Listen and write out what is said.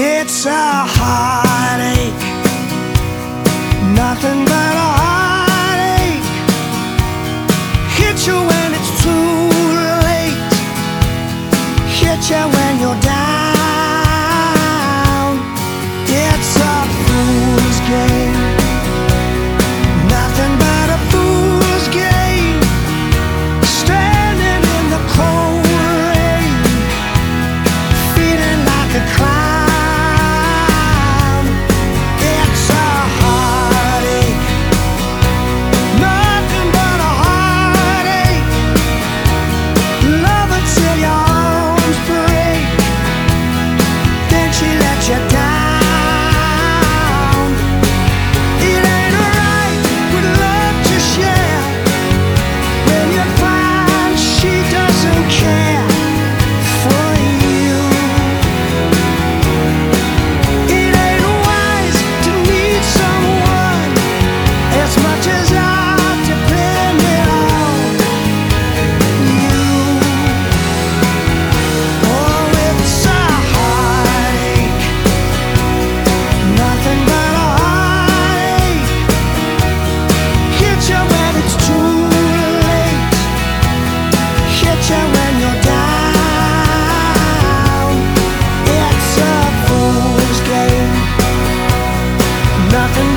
It's a heartache, nothing but a heartache. Hit you when it's too late, hit you when you're down. nothing